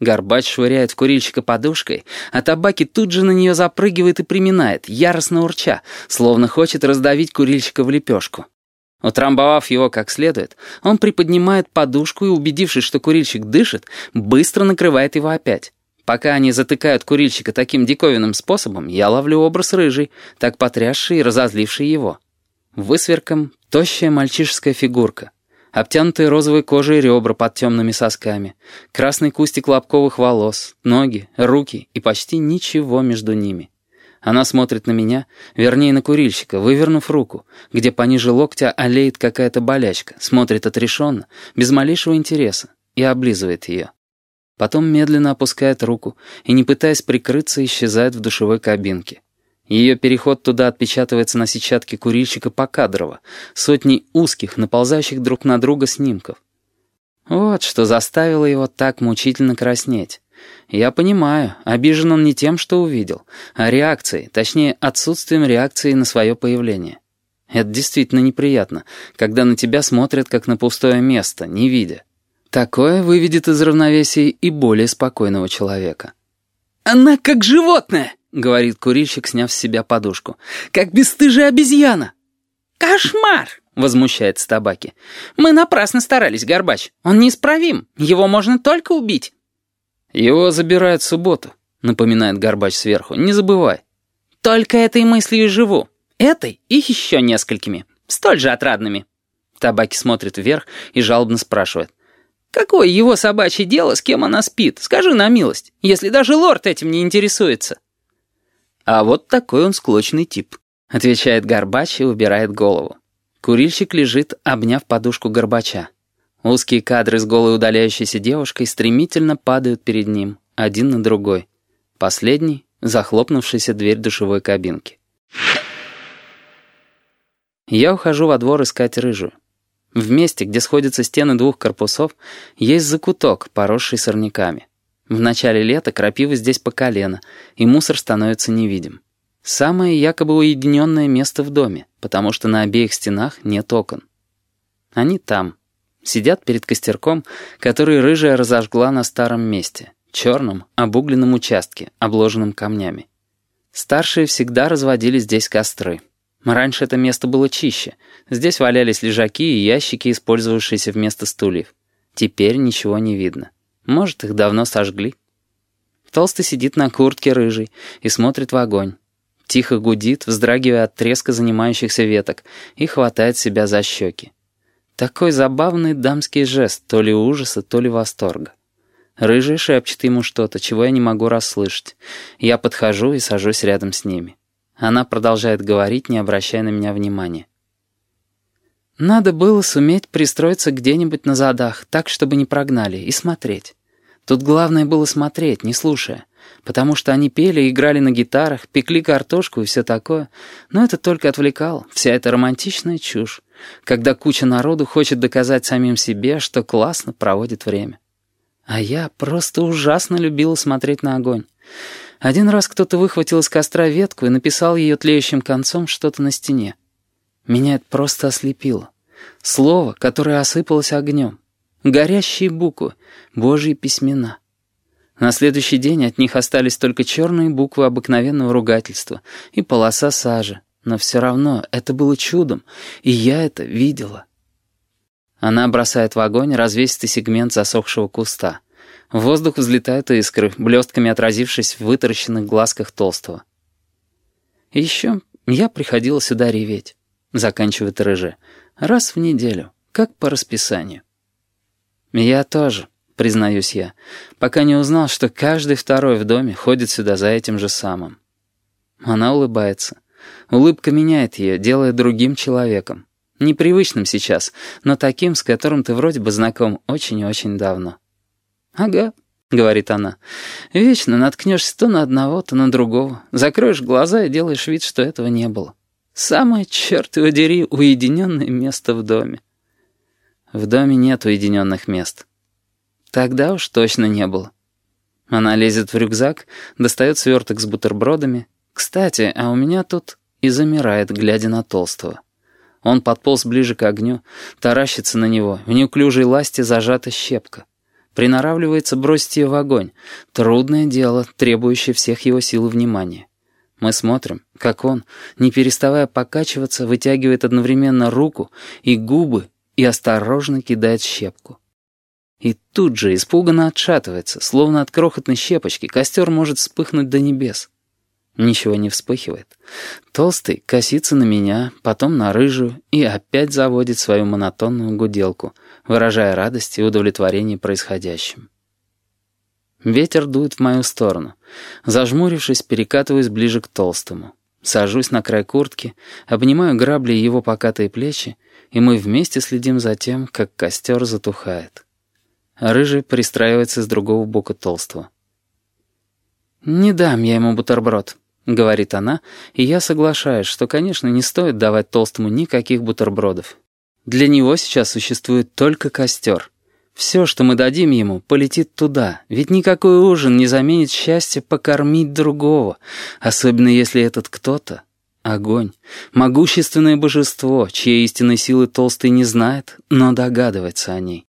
Горбач швыряет в курильщика подушкой, а табаки тут же на нее запрыгивает и приминает, яростно урча, словно хочет раздавить курильщика в лепешку. Утрамбовав его как следует, он приподнимает подушку и, убедившись, что курильщик дышит, быстро накрывает его опять. Пока они затыкают курильщика таким диковинным способом, я ловлю образ рыжий, так потрясший и разозливший его. Высверком тощая мальчишеская фигурка — обтянутые розовой кожей ребра под темными сосками, красный кустик лобковых волос, ноги, руки и почти ничего между ними. Она смотрит на меня, вернее на курильщика, вывернув руку, где пониже локтя олеет какая-то болячка, смотрит отрешенно, без малейшего интереса, и облизывает ее. Потом медленно опускает руку и, не пытаясь прикрыться, исчезает в душевой кабинке. Ее переход туда отпечатывается на сетчатке курильщика покадрово, сотни узких, наползающих друг на друга снимков. Вот что заставило его так мучительно краснеть. Я понимаю, обижен он не тем, что увидел, а реакцией, точнее, отсутствием реакции на свое появление. Это действительно неприятно, когда на тебя смотрят как на пустое место, не видя. Такое выведет из равновесия и более спокойного человека. «Она как животное!» — говорит курильщик, сняв с себя подушку. «Как бесстыжая обезьяна!» «Кошмар!» — возмущается табаки. «Мы напрасно старались, Горбач. Он неисправим. Его можно только убить». «Его забирают в субботу», — напоминает Горбач сверху. «Не забывай». «Только этой мыслью и живу. Этой и еще несколькими. Столь же отрадными». Табаки смотрит вверх и жалобно спрашивает. «Какое его собачье дело, с кем она спит? Скажи на милость, если даже лорд этим не интересуется». «А вот такой он склочный тип», — отвечает Горбач и убирает голову. Курильщик лежит, обняв подушку Горбача. Узкие кадры с голой удаляющейся девушкой стремительно падают перед ним, один на другой. Последний — захлопнувшаяся дверь душевой кабинки. Я ухожу во двор искать рыжую. В месте, где сходятся стены двух корпусов, есть закуток, поросший сорняками. В начале лета крапива здесь по колено, и мусор становится невидим. Самое якобы уединенное место в доме, потому что на обеих стенах нет окон. Они там. Сидят перед костерком, который рыжая разожгла на старом месте, черном, обугленном участке, обложенном камнями. Старшие всегда разводили здесь костры. Раньше это место было чище. Здесь валялись лежаки и ящики, использовавшиеся вместо стульев. Теперь ничего не видно. Может, их давно сожгли. Толстый сидит на куртке рыжий и смотрит в огонь. Тихо гудит, вздрагивая от треска занимающихся веток, и хватает себя за щеки. Такой забавный дамский жест, то ли ужаса, то ли восторга. Рыжий шепчет ему что-то, чего я не могу расслышать. Я подхожу и сажусь рядом с ними. Она продолжает говорить, не обращая на меня внимания. Надо было суметь пристроиться где-нибудь на задах, так, чтобы не прогнали, и смотреть. Тут главное было смотреть, не слушая. Потому что они пели, играли на гитарах, пекли картошку и все такое. Но это только отвлекало, вся эта романтичная чушь, когда куча народу хочет доказать самим себе, что классно проводит время. А я просто ужасно любила смотреть на огонь. Один раз кто-то выхватил из костра ветку и написал ее тлеющим концом что-то на стене. Меня это просто ослепило. Слово, которое осыпалось огнем. Горящие буквы, божьи письмена. На следующий день от них остались только черные буквы обыкновенного ругательства и полоса сажи. Но все равно это было чудом, и я это видела. Она бросает в огонь развесистый сегмент засохшего куста. В воздух взлетают искры, блестками отразившись в вытаращенных глазках толстого. Еще я приходила сюда реветь, заканчивает Рыже, раз в неделю, как по расписанию. «Я тоже», — признаюсь я, пока не узнал, что каждый второй в доме ходит сюда за этим же самым. Она улыбается. Улыбка меняет ее, делая другим человеком. Непривычным сейчас, но таким, с которым ты вроде бы знаком очень и очень давно. «Ага», — говорит она, — «вечно наткнешься то на одного, то на другого. Закроешь глаза и делаешь вид, что этого не было. Самое, черт его дери, уединенное место в доме». В доме нет уединенных мест. Тогда уж точно не было. Она лезет в рюкзак, достает сверток с бутербродами. Кстати, а у меня тут и замирает, глядя на толстого. Он подполз ближе к огню, таращится на него, в неуклюжей ласти зажата щепка. приноравливается бросить ее в огонь. Трудное дело, требующее всех его сил и внимания. Мы смотрим, как он, не переставая покачиваться, вытягивает одновременно руку и губы и осторожно кидает щепку. И тут же испуганно отшатывается, словно от крохотной щепочки костер может вспыхнуть до небес. Ничего не вспыхивает. Толстый косится на меня, потом на рыжую и опять заводит свою монотонную гуделку, выражая радость и удовлетворение происходящим. Ветер дует в мою сторону. Зажмурившись, перекатываюсь ближе к толстому. Сажусь на край куртки, обнимаю грабли его покатые плечи, и мы вместе следим за тем, как костер затухает. Рыжий пристраивается с другого бока толстого. «Не дам я ему бутерброд», — говорит она, и я соглашаюсь, что, конечно, не стоит давать толстому никаких бутербродов. Для него сейчас существует только костер. Все, что мы дадим ему, полетит туда, ведь никакой ужин не заменит счастье покормить другого, особенно если этот кто-то — огонь, могущественное божество, чьей истинной силы толстый не знает, но догадывается о ней.